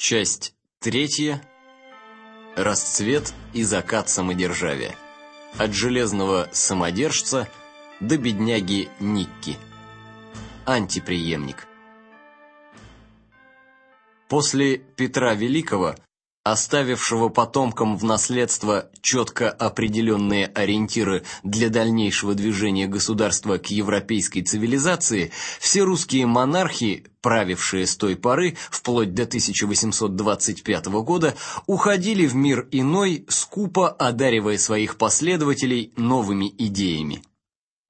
Часть третья. Расцвет и закат самодержавия. От железного самодержца до бедняги Никки. Антипреемник. После Петра Великого оставившего потомкам в наследство четко определенные ориентиры для дальнейшего движения государства к европейской цивилизации, все русские монархи, правившие с той поры вплоть до 1825 года, уходили в мир иной, скупо одаривая своих последователей новыми идеями.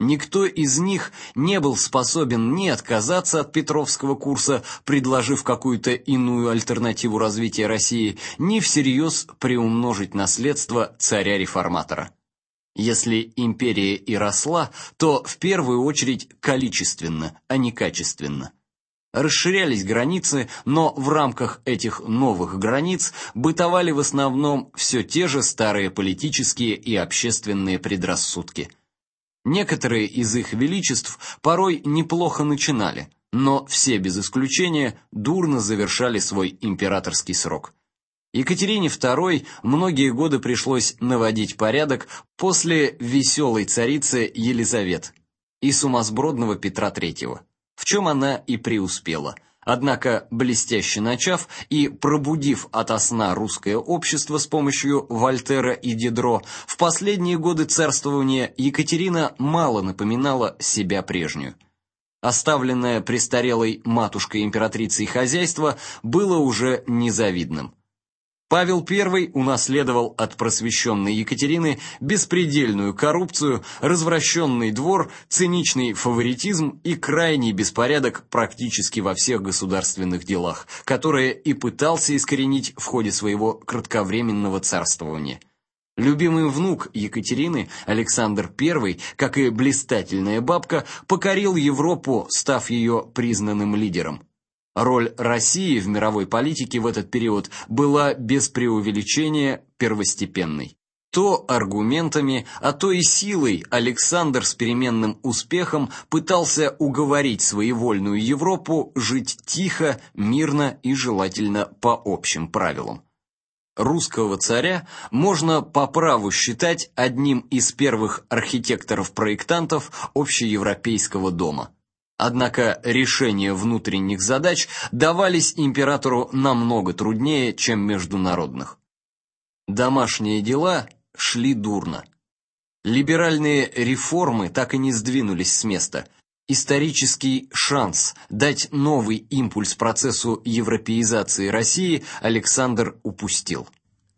Никто из них не был способен ни отказаться от Петровского курса, предложив какую-то иную альтернативу развития России, ни всерьез приумножить наследство царя-реформатора. Если империя и росла, то в первую очередь количественно, а не качественно. Расширялись границы, но в рамках этих новых границ бытовали в основном все те же старые политические и общественные предрассудки – Некоторые из их величеств порой неплохо начинали, но все без исключения дурно завершали свой императорский срок. Екатерине II многие годы пришлось наводить порядок после веселой царицы Елизавет и сумасбродного Петра III, в чем она и преуспела – Однако, блестяще начав и пробудив ото сна русское общество с помощью Вольтера и Дидро, в последние годы царствования Екатерина мало напоминала себя прежнюю. Оставленное престарелой матушкой-императрицей хозяйство было уже незавидным. Павел I унаследовал от просвещенной Екатерины беспредельную коррупцию, развращенный двор, циничный фаворитизм и крайний беспорядок практически во всех государственных делах, которые и пытался искоренить в ходе своего кратковременного царствования. Любимый внук Екатерины, Александр I, как и блистательная бабка, покорил Европу, став ее признанным лидером. Роль России в мировой политике в этот период была без преувеличения первостепенной. То аргументами, а то и силой Александр с переменным успехом пытался уговорить своевольную Европу жить тихо, мирно и желательно по общим правилам. Русского царя можно по праву считать одним из первых архитекторов-проектантов общеевропейского дома – Однако решения внутренних задач давались императору намного труднее, чем международных. Домашние дела шли дурно. Либеральные реформы так и не сдвинулись с места. Исторический шанс дать новый импульс процессу европеизации России Александр упустил.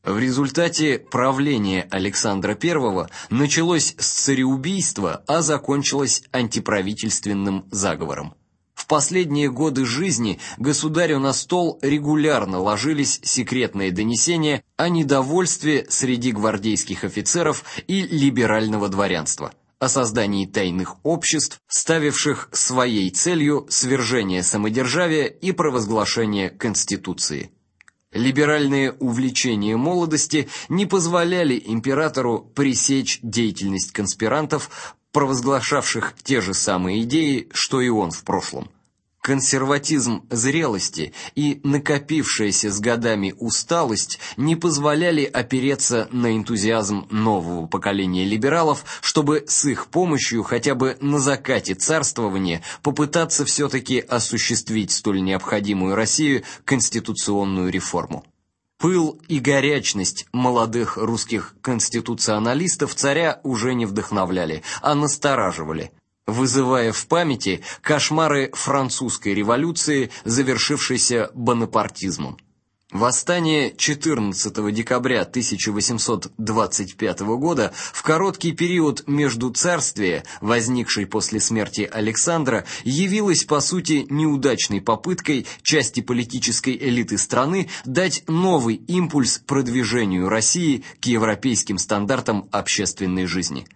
В результате правление Александра I началось с цареубийства, а закончилось антиправительственным заговором. В последние годы жизни государю на стол регулярно ложились секретные донесения о недовольстве среди гвардейских офицеров и либерального дворянства, о создании тайных обществ, ставивших своей целью свержение самодержавия и провозглашение конституции. Либеральные увлечения молодости не позволяли императору пресечь деятельность конспирантов, провозглашавших те же самые идеи, что и он в прошлом. Консерватизм зрелости и накопившаяся с годами усталость не позволяли опереться на энтузиазм нового поколения либералов, чтобы с их помощью хотя бы на закате царствования попытаться все таки осуществить столь необходимую Россию конституционную реформу. Пыл и горячность молодых русских конституционалистов царя уже не вдохновляли, а настораживали вызывая в памяти кошмары французской революции, завершившейся бонапартизмом. Восстание 14 декабря 1825 года в короткий период между царствия, возникший после смерти Александра, явилось по сути неудачной попыткой части политической элиты страны дать новый импульс продвижению России к европейским стандартам общественной жизни.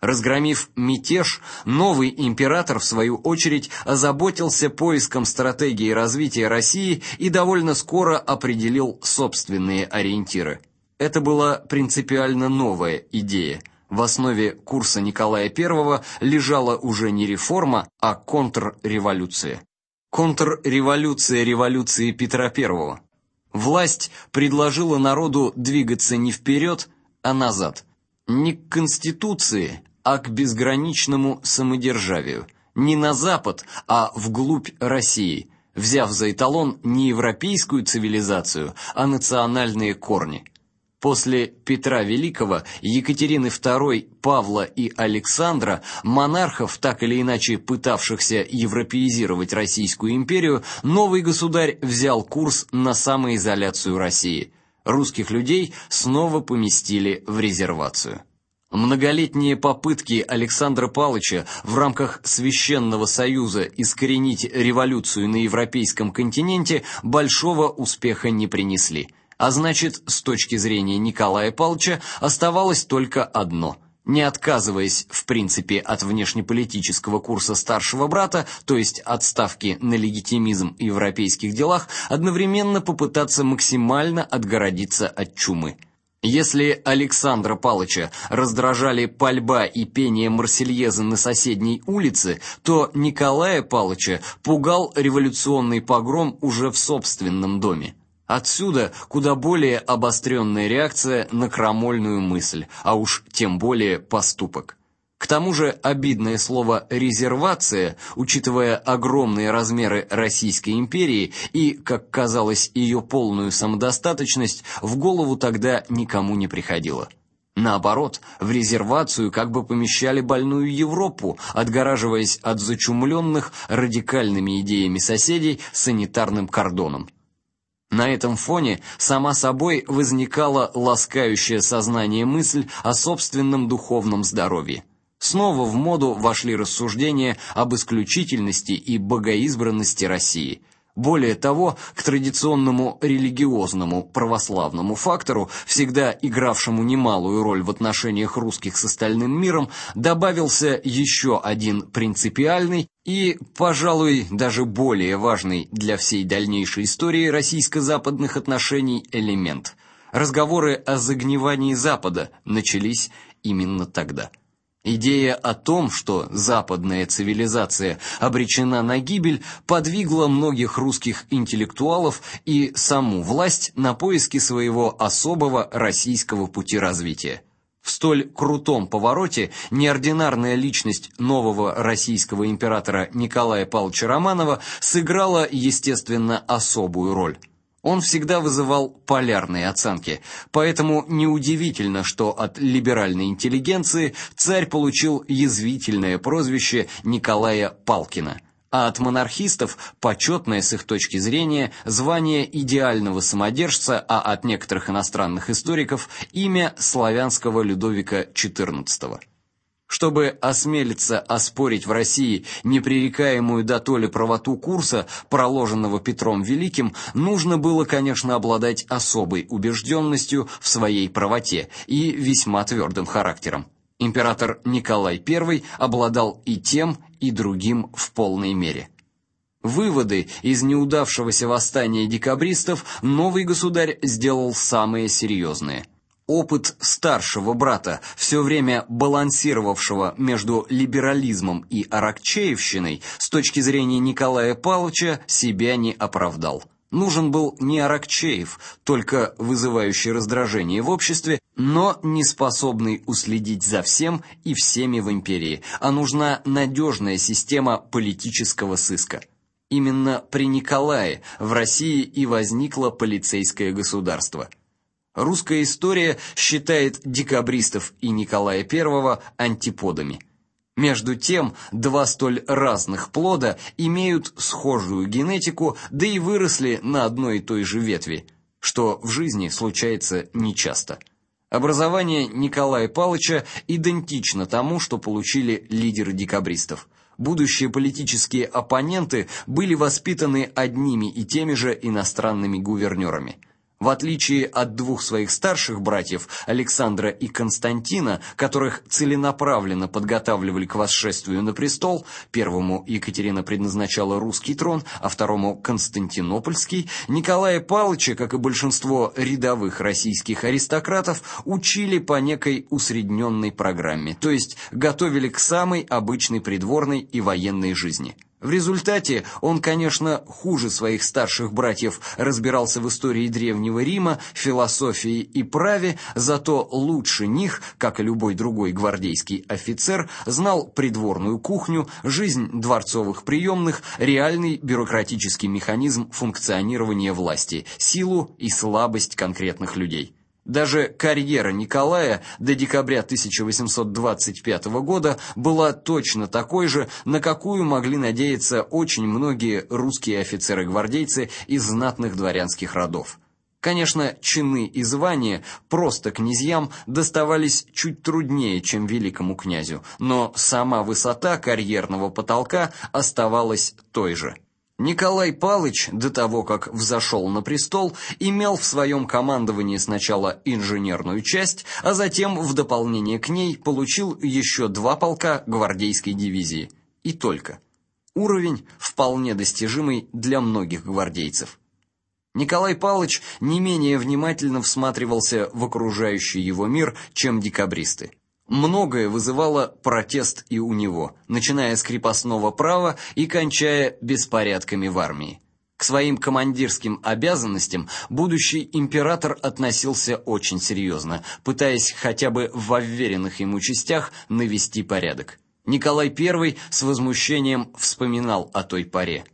Разгромив мятеж, новый император в свою очередь озаботился поиском стратегии развития России и довольно скоро определил собственные ориентиры. Это была принципиально новая идея. В основе курса Николая I лежала уже не реформа, а контрреволюция. Контрреволюция революции Петра I. Власть предложила народу двигаться не вперед, а назад. Не к конституции, а к безграничному самодержавию. Не на запад, а вглубь России, взяв за эталон не европейскую цивилизацию, а национальные корни. После Петра Великого, Екатерины II, Павла и Александра, монархов, так или иначе пытавшихся европеизировать Российскую империю, новый государь взял курс на самоизоляцию России. Русских людей снова поместили в резервацию. Многолетние попытки Александра Павловича в рамках священного союза искоренить революцию на европейском континенте большого успеха не принесли. А значит, с точки зрения Николая Павловича оставалось только одно не отказываясь в принципе от внешнеполитического курса старшего брата, то есть от ставки на легитимизм в европейских делах, одновременно попытаться максимально отгородиться от чумы. Если Александра Палыча раздражали пальба и пение Марсельезы на соседней улице, то Николая Палыча пугал революционный погром уже в собственном доме. Отсюда куда более обостренная реакция на крамольную мысль, а уж тем более поступок. К тому же обидное слово резервация, учитывая огромные размеры Российской империи и, как казалось, ее полную самодостаточность, в голову тогда никому не приходило. Наоборот, в резервацию как бы помещали больную Европу, отгораживаясь от зачумленных радикальными идеями соседей санитарным кордоном. На этом фоне сама собой возникала ласкающая сознание мысль о собственном духовном здоровье. Снова в моду вошли рассуждения об исключительности и богоизбранности России. Более того, к традиционному религиозному православному фактору, всегда игравшему немалую роль в отношениях русских с остальным миром, добавился еще один принципиальный и, пожалуй, даже более важный для всей дальнейшей истории российско-западных отношений элемент. Разговоры о загнивании Запада начались именно тогда. Идея о том, что западная цивилизация обречена на гибель, подвигла многих русских интеллектуалов и саму власть на поиски своего особого российского пути развития. В столь крутом повороте неординарная личность нового российского императора Николая Павловича Романова сыграла, естественно, особую роль. Он всегда вызывал полярные оценки, поэтому неудивительно, что от либеральной интеллигенции царь получил язвительное прозвище Николая Палкина, а от монархистов почетное с их точки зрения звание идеального самодержца, а от некоторых иностранных историков имя славянского Людовика XIV. Чтобы осмелиться оспорить в России непререкаемую дотоле правоту курса, проложенного Петром Великим, нужно было, конечно, обладать особой убежденностью в своей правоте и весьма твердым характером. Император Николай I обладал и тем, и другим в полной мере. Выводы из неудавшегося восстания декабристов новый государь сделал самые серьезные – Опыт старшего брата, все время балансировавшего между либерализмом и аракчеевщиной, с точки зрения Николая Павловича, себя не оправдал. Нужен был не Аракчеев, только вызывающий раздражение в обществе, но не способный уследить за всем и всеми в империи, а нужна надежная система политического сыска. Именно при Николае в России и возникло полицейское государство – Русская история считает декабристов и Николая I антиподами. Между тем, два столь разных плода имеют схожую генетику, да и выросли на одной и той же ветви, что в жизни случается нечасто. Образование Николая Павловича идентично тому, что получили лидеры декабристов. Будущие политические оппоненты были воспитаны одними и теми же иностранными гувернерами – в отличие от двух своих старших братьев, Александра и Константина, которых целенаправленно подготавливали к восшествию на престол, первому Екатерина предназначала русский трон, а второму Константинопольский, Николая Павловича, как и большинство рядовых российских аристократов, учили по некой усредненной программе, то есть готовили к самой обычной придворной и военной жизни. В результате он, конечно, хуже своих старших братьев разбирался в истории древнего Рима, философии и праве, зато лучше них, как и любой другой гвардейский офицер, знал придворную кухню, жизнь дворцовых приемных, реальный бюрократический механизм функционирования власти, силу и слабость конкретных людей. Даже карьера Николая до декабря 1825 года была точно такой же, на какую могли надеяться очень многие русские офицеры-гвардейцы из знатных дворянских родов. Конечно, чины и звания просто князьям доставались чуть труднее, чем великому князю, но сама высота карьерного потолка оставалась той же. Николай Палыч, до того как взошел на престол, имел в своем командовании сначала инженерную часть, а затем в дополнение к ней получил еще два полка гвардейской дивизии. И только. Уровень вполне достижимый для многих гвардейцев. Николай Палыч не менее внимательно всматривался в окружающий его мир, чем декабристы. Многое вызывало протест и у него, начиная с крепостного права и кончая беспорядками в армии. К своим командирским обязанностям будущий император относился очень серьезно, пытаясь хотя бы в уверенных ему частях навести порядок. Николай I с возмущением вспоминал о той поре.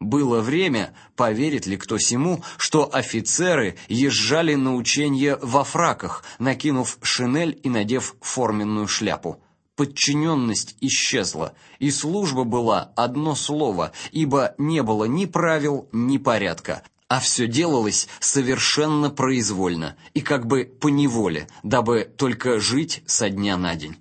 Было время, поверит ли кто сему, что офицеры езжали на учения во фраках, накинув шинель и надев форменную шляпу. Подчиненность исчезла, и служба была одно слово, ибо не было ни правил, ни порядка, а все делалось совершенно произвольно и как бы по неволе, дабы только жить со дня на день.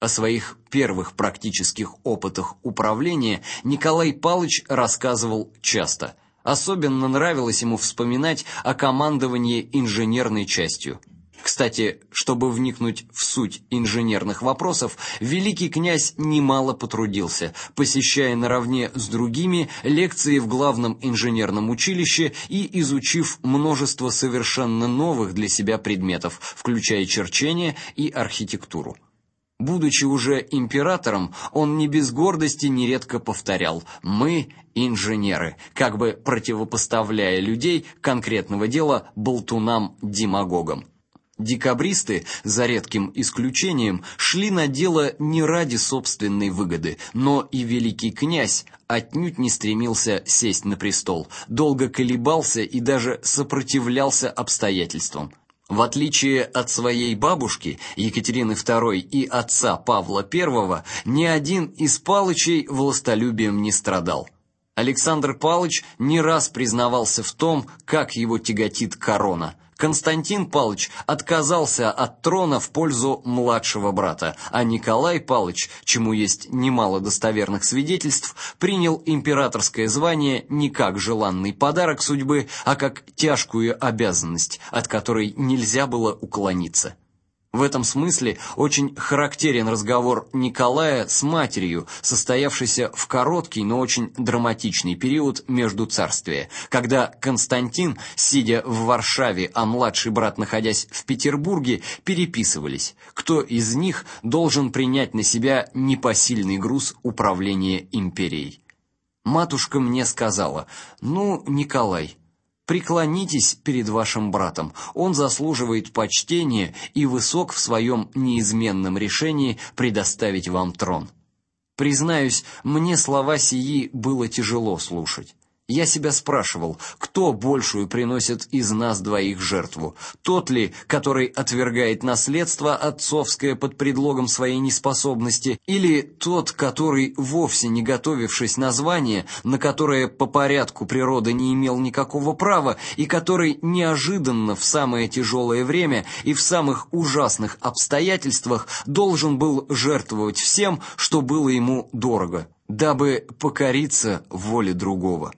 О своих первых практических опытах управления Николай Палыч рассказывал часто. Особенно нравилось ему вспоминать о командовании инженерной частью. Кстати, чтобы вникнуть в суть инженерных вопросов, великий князь немало потрудился, посещая наравне с другими лекции в главном инженерном училище и изучив множество совершенно новых для себя предметов, включая черчение и архитектуру. Будучи уже императором, он не без гордости нередко повторял: "Мы инженеры", как бы противопоставляя людей конкретного дела болтунам-демагогам. Декабристы, за редким исключением, шли на дело не ради собственной выгоды, но и великий князь отнюдь не стремился сесть на престол, долго колебался и даже сопротивлялся обстоятельствам. В отличие от своей бабушки Екатерины II и отца Павла I, ни один из палычей властолюбием не страдал. Александр Палыч не раз признавался в том, как его тяготит корона. Константин Палыч отказался от трона в пользу младшего брата, а Николай Палыч, чему есть немало достоверных свидетельств, принял императорское звание не как желанный подарок судьбы, а как тяжкую обязанность, от которой нельзя было уклониться. В этом смысле очень характерен разговор Николая с матерью, состоявшийся в короткий, но очень драматичный период между царствия, когда Константин, сидя в Варшаве, а младший брат, находясь в Петербурге, переписывались, кто из них должен принять на себя непосильный груз управления империей. Матушка мне сказала: "Ну, Николай, Преклонитесь перед вашим братом. Он заслуживает почтения и высок в своем неизменном решении предоставить вам трон. Признаюсь, мне слова сии было тяжело слушать. Я себя спрашивал, кто большую приносит из нас двоих жертву? Тот ли, который отвергает наследство отцовское под предлогом своей неспособности, или тот, который, вовсе не готовившись на звание, на которое по порядку природы не имел никакого права, и который неожиданно в самое тяжелое время и в самых ужасных обстоятельствах должен был жертвовать всем, что было ему дорого, дабы покориться воле другого?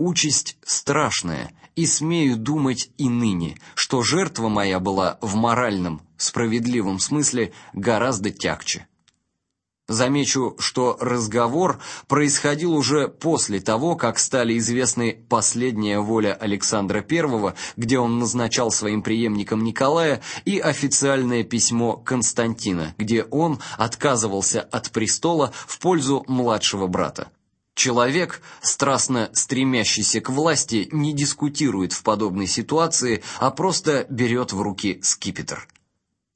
Участь страшная, и смею думать и ныне, что жертва моя была в моральном, справедливом смысле гораздо тягче. Замечу, что разговор происходил уже после того, как стали известны последняя воля Александра I, где он назначал своим преемником Николая, и официальное письмо Константина, где он отказывался от престола в пользу младшего брата. Человек, страстно стремящийся к власти, не дискутирует в подобной ситуации, а просто берет в руки скипетр.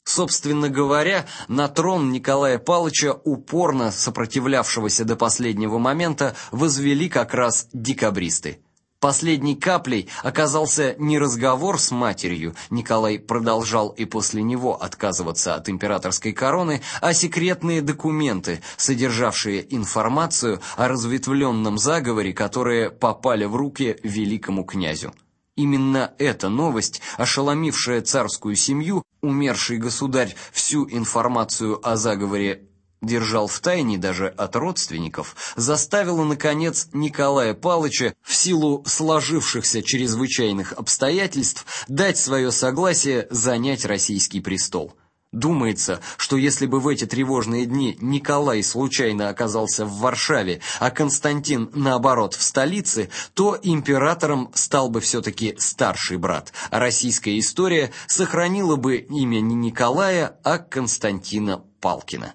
Собственно говоря, на трон Николая Павловича, упорно сопротивлявшегося до последнего момента, возвели как раз декабристы. Последней каплей оказался не разговор с матерью, Николай продолжал и после него отказываться от императорской короны, а секретные документы, содержавшие информацию о разветвленном заговоре, которые попали в руки великому князю. Именно эта новость, ошеломившая царскую семью, умерший государь всю информацию о заговоре держал в тайне даже от родственников, заставило наконец Николая Павловича в силу сложившихся чрезвычайных обстоятельств дать свое согласие занять российский престол. Думается, что если бы в эти тревожные дни Николай случайно оказался в Варшаве, а Константин наоборот в столице, то императором стал бы все таки старший брат. А российская история сохранила бы имя не Николая, а Константина Палкина.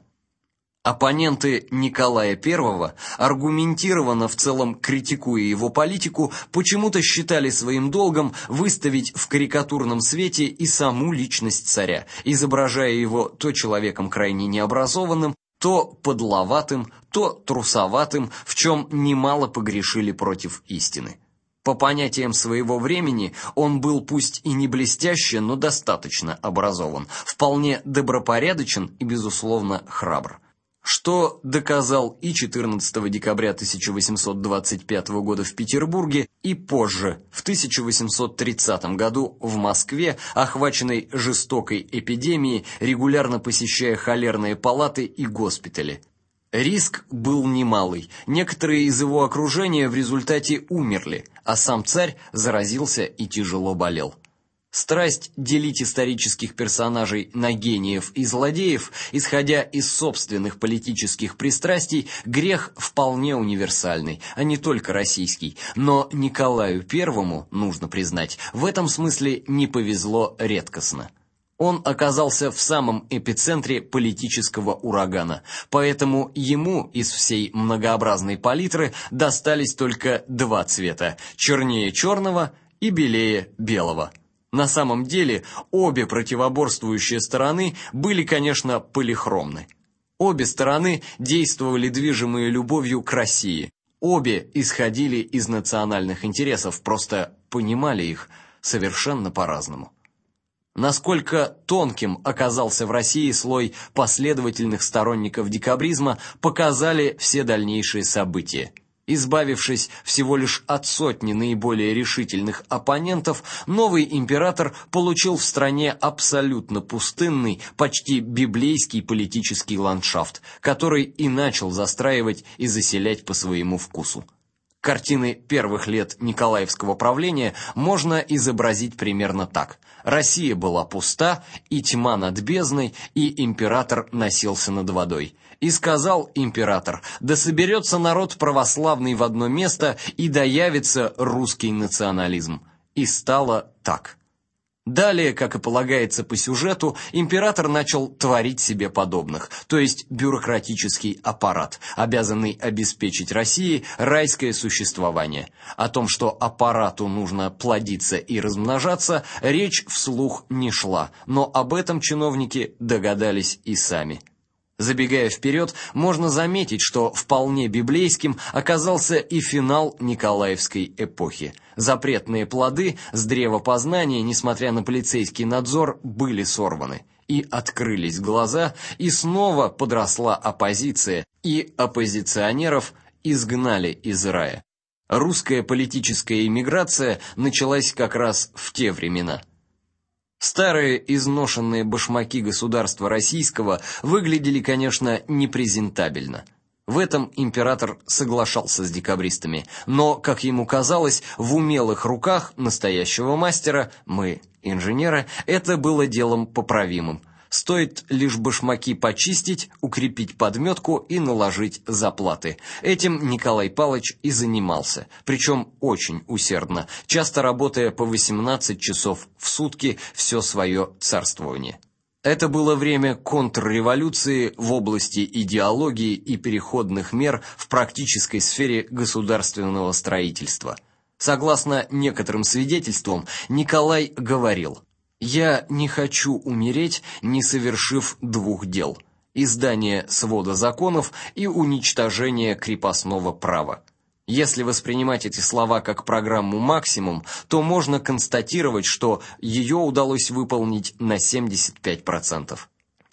Оппоненты Николая I, аргументированно в целом критикуя его политику, почему-то считали своим долгом выставить в карикатурном свете и саму личность царя, изображая его то человеком крайне необразованным, то подловатым, то трусоватым, в чем немало погрешили против истины. По понятиям своего времени он был пусть и не блестяще, но достаточно образован, вполне добропорядочен и безусловно храбр что доказал и 14 декабря 1825 года в Петербурге, и позже, в 1830 году в Москве, охваченной жестокой эпидемией, регулярно посещая холерные палаты и госпитали. Риск был немалый. Некоторые из его окружения в результате умерли, а сам царь заразился и тяжело болел. Страсть делить исторических персонажей на гениев и злодеев, исходя из собственных политических пристрастий, грех вполне универсальный, а не только российский. Но Николаю I, нужно признать, в этом смысле не повезло редкостно. Он оказался в самом эпицентре политического урагана, поэтому ему из всей многообразной палитры достались только два цвета: чернее черного и белее белого. На самом деле, обе противоборствующие стороны были, конечно, полихромны. Обе стороны действовали движимые любовью к России. Обе исходили из национальных интересов, просто понимали их совершенно по-разному. Насколько тонким оказался в России слой последовательных сторонников декабризма, показали все дальнейшие события. Избавившись всего лишь от сотни наиболее решительных оппонентов, новый император получил в стране абсолютно пустынный, почти библейский политический ландшафт, который и начал застраивать и заселять по своему вкусу. Картины первых лет Николаевского правления можно изобразить примерно так: Россия была пуста, и тьма над бездной, и император носился над водой. И сказал император: "Да соберется народ православный в одно место, и доявится русский национализм". И стало так. Далее, как и полагается по сюжету, император начал творить себе подобных, то есть бюрократический аппарат, обязанный обеспечить России райское существование. О том, что аппарату нужно плодиться и размножаться, речь вслух не шла, но об этом чиновники догадались и сами. Забегая вперед, можно заметить, что вполне библейским оказался и финал Николаевской эпохи. Запретные плоды с древа познания, несмотря на полицейский надзор, были сорваны, и открылись глаза, и снова подросла оппозиция, и оппозиционеров изгнали из рая. Русская политическая эмиграция началась как раз в те времена. Старые изношенные башмаки государства российского выглядели, конечно, непрезентабельно. В этом император соглашался с декабристами, но, как ему казалось, в умелых руках настоящего мастера, мы, инженеры, это было делом поправимым. Стоит лишь башмаки почистить, укрепить подметку и наложить заплаты. Этим Николай Павлович и занимался, причем очень усердно, часто работая по 18 часов в сутки все свое царствование. Это было время контрреволюции в области идеологии и переходных мер в практической сфере государственного строительства. Согласно некоторым свидетельствам, Николай говорил: "Я не хочу умереть, не совершив двух дел: издание свода законов и уничтожение крепостного права". Если воспринимать эти слова как программу максимум, то можно констатировать, что ее удалось выполнить на 75%.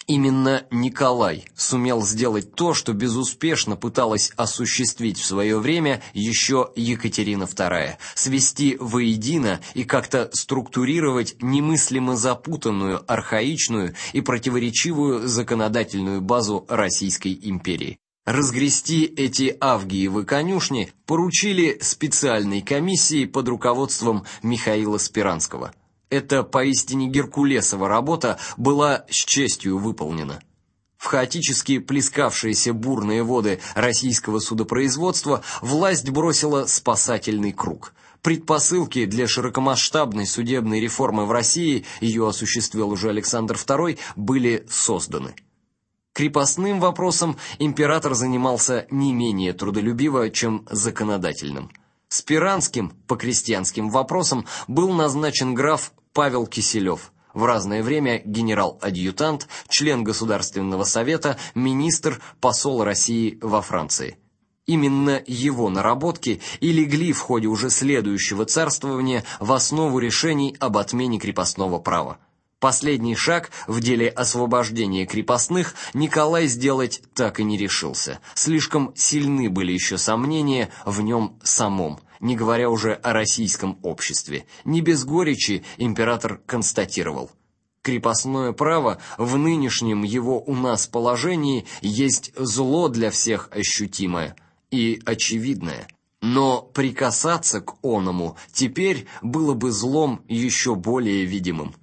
Именно Николай сумел сделать то, что безуспешно пыталась осуществить в свое время еще Екатерина II свести воедино и как-то структурировать немыслимо запутанную, архаичную и противоречивую законодательную базу Российской империи. Разгрести эти авгиевы конюшни поручили специальной комиссии под руководством Михаила Спиранского. Эта поистине геркулесова работа была с честью выполнена. В хаотически плескавшиеся бурные воды российского судопроизводства власть бросила спасательный круг. Предпосылки для широкомасштабной судебной реформы в России, ее осуществил уже Александр II, были созданы. Крепостным вопросом император занимался не менее трудолюбиво, чем законодательным. Спиранским по крестьянским вопросам был назначен граф Павел Киселев, в разное время генерал-адъютант, член Государственного совета, министр, посол России во Франции. Именно его наработки и легли в ходе уже следующего царствования в основу решений об отмене крепостного права. Последний шаг в деле освобождения крепостных Николай сделать так и не решился. Слишком сильны были еще сомнения в нем самом, не говоря уже о российском обществе. Не без горечи император констатировал: крепостное право в нынешнем его у нас положении есть зло для всех ощутимое и очевидное. Но прикасаться к оному теперь было бы злом еще более видимым.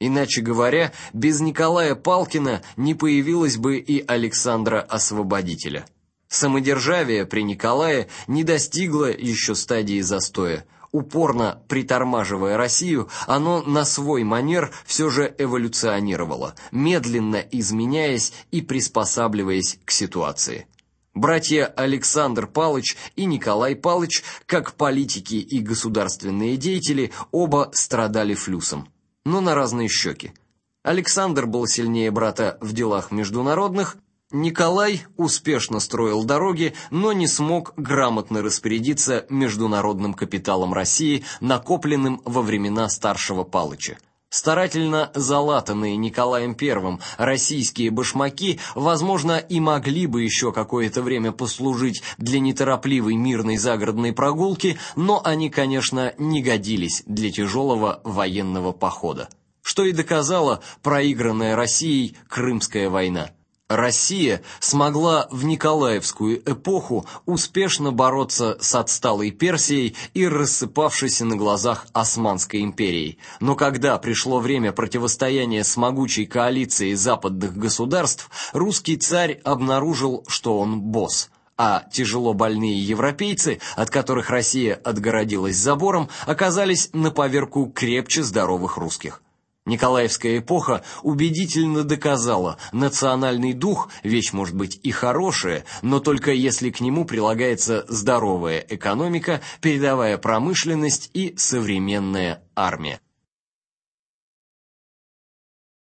Иначе говоря, без Николая Палкина не появилось бы и Александра Освободителя. Самодержавие при Николае не достигло еще стадии застоя. Упорно притормаживая Россию, оно на свой манер все же эволюционировало, медленно изменяясь и приспосабливаясь к ситуации. Братья Александр Палыч и Николай Палыч, как политики и государственные деятели, оба страдали флюсом но на разные щеки. Александр был сильнее брата в делах международных, Николай успешно строил дороги, но не смог грамотно распорядиться международным капиталом России, накопленным во времена старшего Палыча. Старательно залатанные Николаем I российские башмаки, возможно, и могли бы еще какое-то время послужить для неторопливой мирной загородной прогулки, но они, конечно, не годились для тяжелого военного похода. Что и доказала проигранная Россией Крымская война. Россия смогла в Николаевскую эпоху успешно бороться с отсталой Персией и рассыпавшейся на глазах Османской империей. Но когда пришло время противостояния с могучей коалицией западных государств, русский царь обнаружил, что он босс а тяжело больные европейцы, от которых Россия отгородилась забором, оказались на поверку крепче здоровых русских. Николаевская эпоха убедительно доказала, национальный дух вещь может быть и хорошая, но только если к нему прилагается здоровая экономика, передовая промышленность и современная армия.